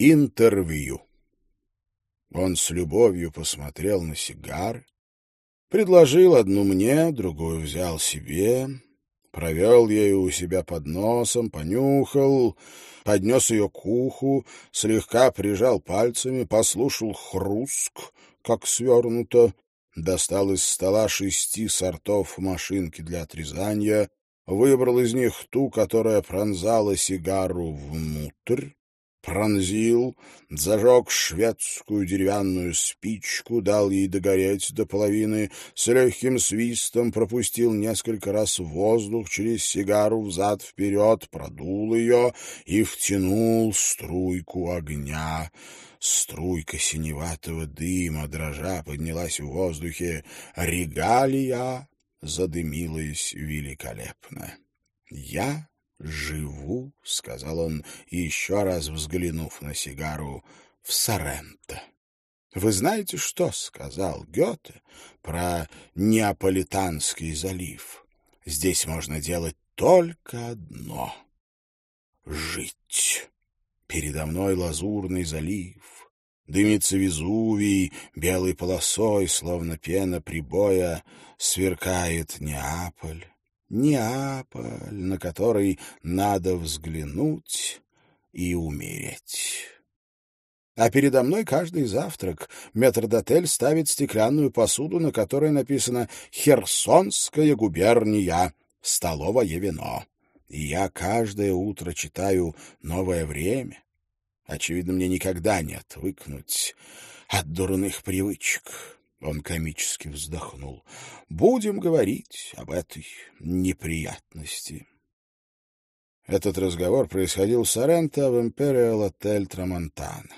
Интервью. Он с любовью посмотрел на сигары, предложил одну мне, другую взял себе, провел ею у себя под носом, понюхал, поднес ее к уху, слегка прижал пальцами, послушал хруск, как свернуто, достал из стола шести сортов машинки для отрезания, выбрал из них ту, которая пронзала сигару внутрь, пронзил, зажег шведскую деревянную спичку, дал ей догореть до половины, с легким свистом пропустил несколько раз воздух через сигару взад-вперед, продул ее и втянул струйку огня. Струйка синеватого дыма, дрожа, поднялась в воздухе. Регалия задымилась великолепно. Я живу, — сказал он, еще раз взглянув на сигару, — в Соренто. Вы знаете, что сказал Гёте про Неаполитанский залив? Здесь можно делать только одно — жить. Передо мной лазурный залив, дымится Везувий, белой полосой, словно пена прибоя, сверкает Неаполь. Неаполь, на который надо взглянуть и умереть. А передо мной каждый завтрак метрдотель ставит стеклянную посуду, на которой написано «Херсонская губерния. Столовое вино». И я каждое утро читаю «Новое время». Очевидно, мне никогда не отвыкнуть от дурных привычек. Он комически вздохнул. «Будем говорить об этой неприятности». Этот разговор происходил в Соренто в Империал Отель Трамонтана.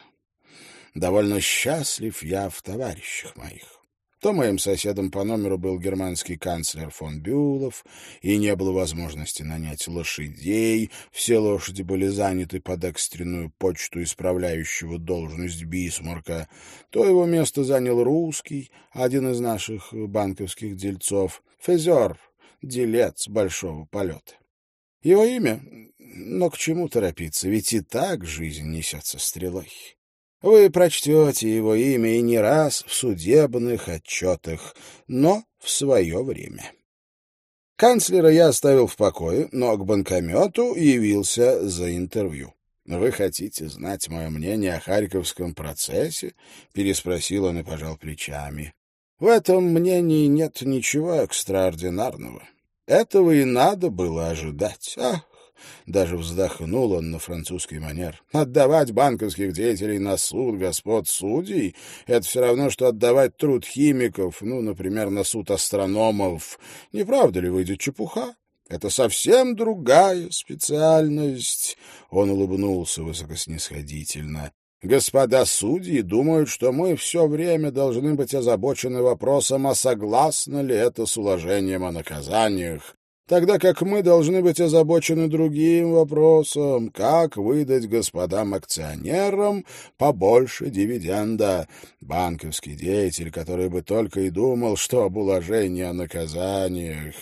Довольно счастлив я в товарищах моих. То моим соседом по номеру был германский канцлер фон Бюлов, и не было возможности нанять лошадей, все лошади были заняты под экстренную почту исправляющего должность Бисмарка, то его место занял русский, один из наших банковских дельцов, Фезер, делец большого полета. Его имя? Но к чему торопиться, ведь и так жизнь несется стрелой. Вы прочтете его имя и не раз в судебных отчетах, но в свое время. Канцлера я оставил в покое, но к банкомету явился за интервью. «Вы хотите знать мое мнение о Харьковском процессе?» — переспросил он и пожал плечами. «В этом мнении нет ничего экстраординарного. Этого и надо было ожидать. Ах, даже вздохнул он на французский манер. Отдавать банковских деятелей на суд господ судей — это все равно, что отдавать труд химиков, ну, например, на суд астрономов. Не правда ли выйдет чепуха? Это совсем другая специальность. Он улыбнулся высокоснисходительно. Господа судьи думают, что мы все время должны быть озабочены вопросом, а согласно ли это с уложением о наказаниях тогда как мы должны быть озабочены другим вопросом, как выдать господам акционерам побольше дивиденда. Банковский деятель, который бы только и думал, что об уложении о наказаниях.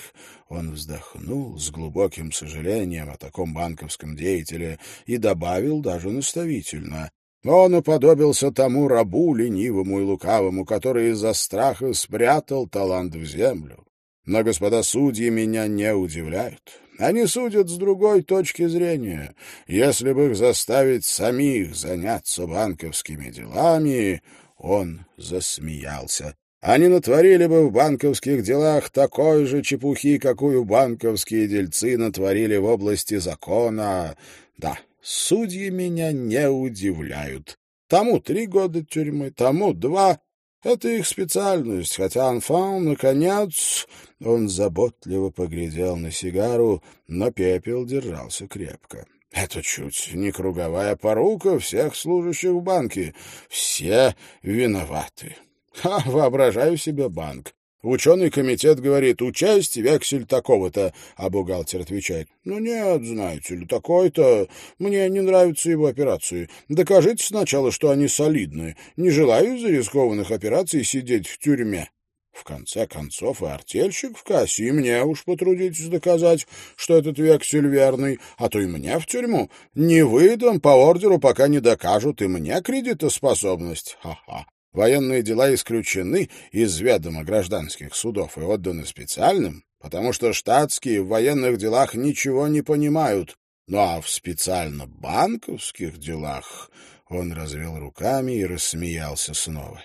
Он вздохнул с глубоким сожалением о таком банковском деятеле и добавил даже наставительно. Он уподобился тому рабу ленивому и лукавому, который из-за страха спрятал талант в землю. Но господа судьи меня не удивляют. Они судят с другой точки зрения. Если бы их заставить самих заняться банковскими делами, он засмеялся. Они натворили бы в банковских делах такой же чепухи, какую банковские дельцы натворили в области закона. Да, судьи меня не удивляют. Тому три года тюрьмы, тому два, это их специальность, хотя Анфан, наконец... Он заботливо поглядел на сигару, но пепел держался крепко. Это чуть не круговая порука всех служащих в банке. Все виноваты. Ха, воображаю себе банк. Ученый комитет говорит, участь вексель такого-то, а бухгалтер отвечает, ну нет, знаете ли, такой-то, мне не нравятся его операции. Докажите сначала, что они солидные. Не желаю из-за рискованных операций сидеть в тюрьме. В конце концов, и артельщик в кассе, и мне уж потрудитесь доказать, что этот вексель верный, а то и мне в тюрьму. Не выдам по ордеру, пока не докажут и мне кредитоспособность. Ха-ха. Военные дела исключены из ведома гражданских судов и отданы специальным, потому что штатские в военных делах ничего не понимают. Ну а в специально банковских делах он развел руками и рассмеялся снова.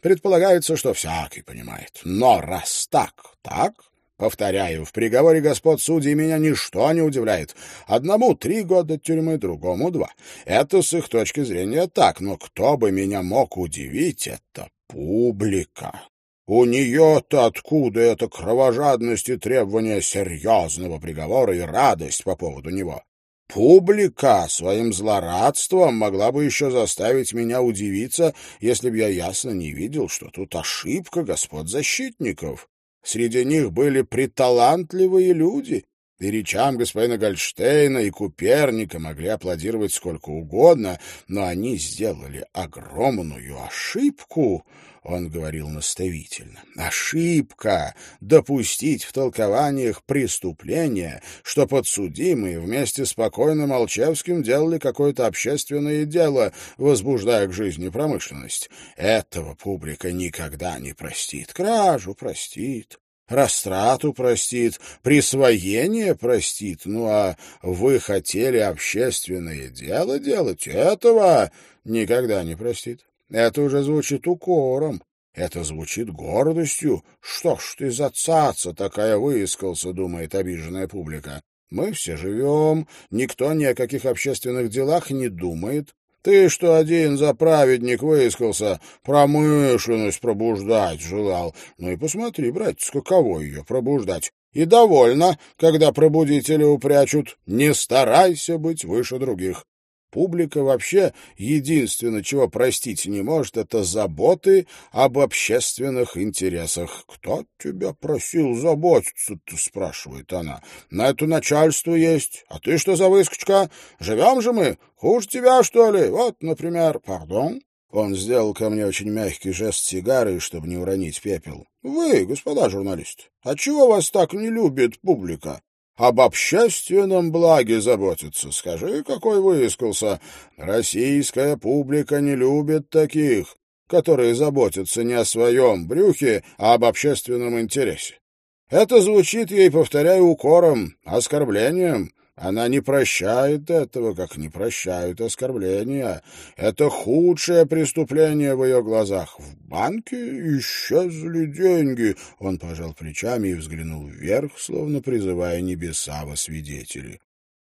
Предполагается, что всякий понимает. Но раз так, так, повторяю, в приговоре господ судей меня ничто не удивляет. Одному три года тюрьмы, другому два. Это с их точки зрения так, но кто бы меня мог удивить, это публика. У нее-то откуда эта кровожадность и требование серьезного приговора и радость по поводу него? Публика своим злорадством могла бы еще заставить меня удивиться, если б я ясно не видел, что тут ошибка господ защитников. Среди них были приталантливые люди, и речам господина Гольштейна и Куперника могли аплодировать сколько угодно, но они сделали огромную ошибку, он говорил наставительно. Ошибка допустить в толкованиях преступления, что подсудимые вместе с покойным Алчевским делали какое-то общественное дело, возбуждая к жизни промышленность. Этого публика никогда не простит. Кражу простит, растрату простит, присвоение простит. Ну, а вы хотели общественное дело делать? Этого никогда не простит. Это уже звучит укором. Это звучит гордостью. Что ж ты за цаца такая выискался, думает обиженная публика. Мы все живем, никто ни о каких общественных делах не думает. Ты что один за праведник выискался, промышленность пробуждать желал. Ну и посмотри, братец, каково ее пробуждать. И довольно, когда пробудители упрячут. Не старайся быть выше других. Публика вообще единственное, чего простить не может, это заботы об общественных интересах. «Кто тебя просил заботиться-то?» — спрашивает она. «На это начальство есть. А ты что за выскочка? Живем же мы. Хуже тебя, что ли? Вот, например, пардон». Он сделал ко мне очень мягкий жест сигары, чтобы не уронить пепел. «Вы, господа журналисты, а чего вас так не любит публика? Об общественном благе заботиться. Скажи, какой выискался. Российская публика не любит таких, которые заботятся не о своем брюхе, а об общественном интересе. Это звучит ей, повторяю, укором, оскорблением. Она не прощает этого, как не прощают оскорбления. Это худшее преступление в ее глазах. В банке исчезли деньги. Он пожал плечами и взглянул вверх, словно призывая небеса во свидетели.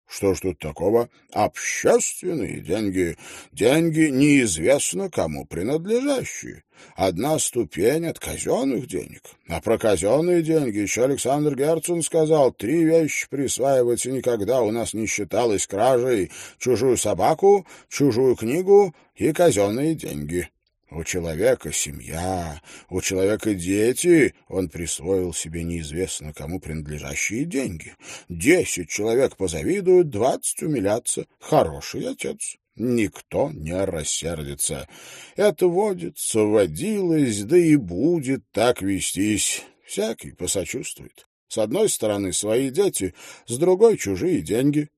Что ж тут такого? Общественные деньги. Деньги неизвестно кому принадлежащие. Одна ступень от казенных денег. А про казенные деньги еще Александр Герцен сказал, три вещи присваивать никогда у нас не считалось кражей. Чужую собаку, чужую книгу и казенные деньги. У человека семья, у человека дети, он присвоил себе неизвестно кому принадлежащие деньги. Десять человек позавидуют, двадцать умилятся. Хороший отец. Никто не рассердится. Это водится, водилось, да и будет так вестись. Всякий посочувствует. С одной стороны свои дети, с другой чужие деньги.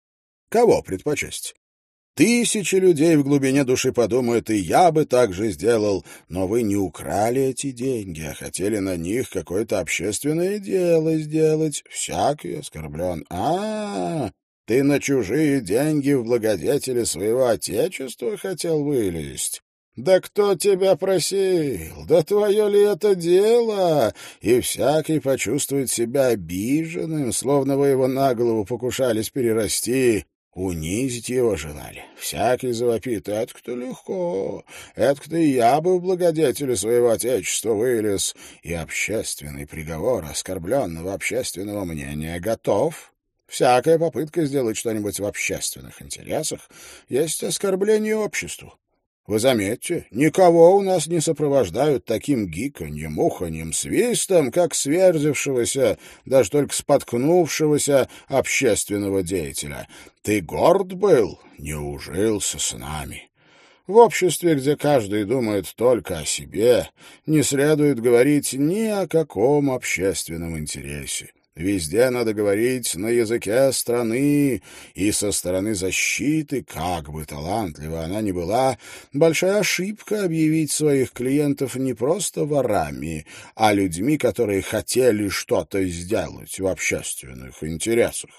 Кого предпочесть? Тысячи людей в глубине души подумают, и я бы так же сделал, но вы не украли эти деньги, а хотели на них какое-то общественное дело сделать. Всякий оскорблен. А, -а, -а ты на чужие деньги в благодетели своего отечества хотел вылезть? Да кто тебя просил? Да твое ли это дело? И всякий почувствует себя обиженным, словно вы его на голову покушались перерасти. Унизить его желали. Всякий завопит. Это-то легко. Это-то и я бы в благодетели своего отечества вылез. И общественный приговор оскорбленного общественного мнения готов. Всякая попытка сделать что-нибудь в общественных интересах есть оскорбление обществу. Вы заметьте, никого у нас не сопровождают таким гиканьем, уханьем, свистом, как сверзившегося, даже только споткнувшегося общественного деятеля. Ты горд был, не ужился с нами. В обществе, где каждый думает только о себе, не следует говорить ни о каком общественном интересе. Везде надо говорить на языке страны, и со стороны защиты, как бы талантлива она ни была, большая ошибка объявить своих клиентов не просто ворами, а людьми, которые хотели что-то сделать в общественных интересах.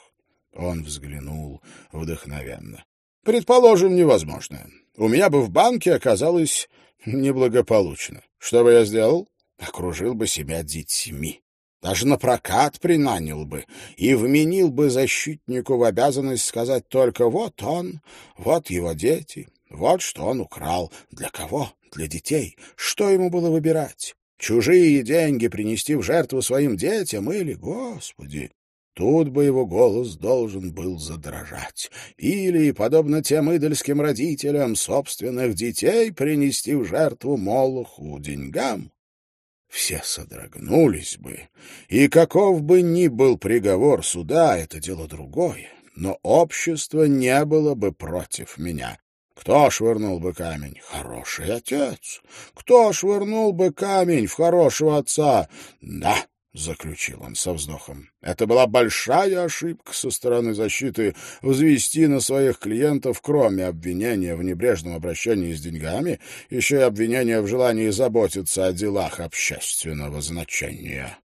Он взглянул вдохновенно. «Предположим, невозможно. У меня бы в банке оказалось неблагополучно. Что бы я сделал? Окружил бы себя детьми. Даже на прокат принанял бы и вменил бы защитнику в обязанность сказать только «вот он, вот его дети, вот что он украл». Для кого? Для детей. Что ему было выбирать? Чужие деньги принести в жертву своим детям или, Господи, Тут бы его голос должен был задрожать. Или, подобно тем идольским родителям, собственных детей принести в жертву Молоху деньгам все содрогнулись бы, и каков бы ни был приговор суда, это дело другое, но общество не было бы против меня. Кто швырнул бы камень? Хороший отец. Кто швырнул бы камень в хорошего отца? Да, — заключил он со вздохом. «Это была большая ошибка со стороны защиты взвести на своих клиентов, кроме обвинения в небрежном обращении с деньгами, еще и обвинения в желании заботиться о делах общественного значения».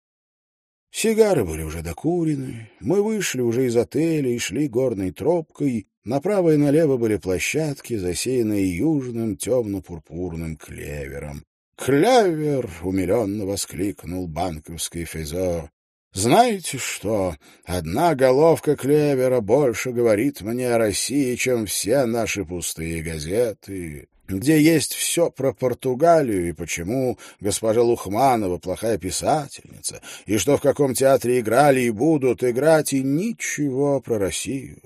Сигары были уже докурены, мы вышли уже из отеля и шли горной тропкой. Направо и налево были площадки, засеянные южным темно-пурпурным клевером. «Клевер!» — умиленно воскликнул банковский физо. «Знаете что? Одна головка клевера больше говорит мне о России, чем все наши пустые газеты, где есть все про Португалию и почему госпожа Лухманова плохая писательница, и что в каком театре играли и будут играть, и ничего про Россию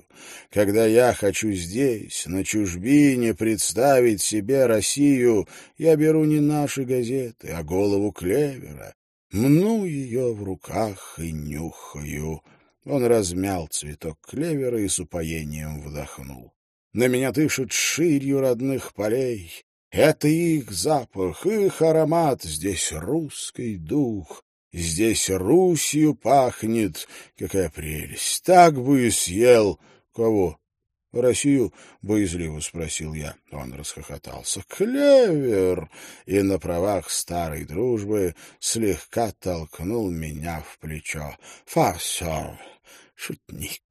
когда я хочу здесь, на чужбине, представить себе Россию, я беру не наши газеты, а голову клевера, мну ее в руках и нюхаю. Он размял цветок клевера и с упоением вдохнул. На меня дышит ширью родных полей. Это их запах, их аромат, здесь русский дух. Здесь Русью пахнет, какая прелесть, так бы и съел. «Кого?» «Россию?» — боязливо спросил я. Он расхохотался. «Клевер!» И на правах старой дружбы слегка толкнул меня в плечо. «Фарсер! Шутник!»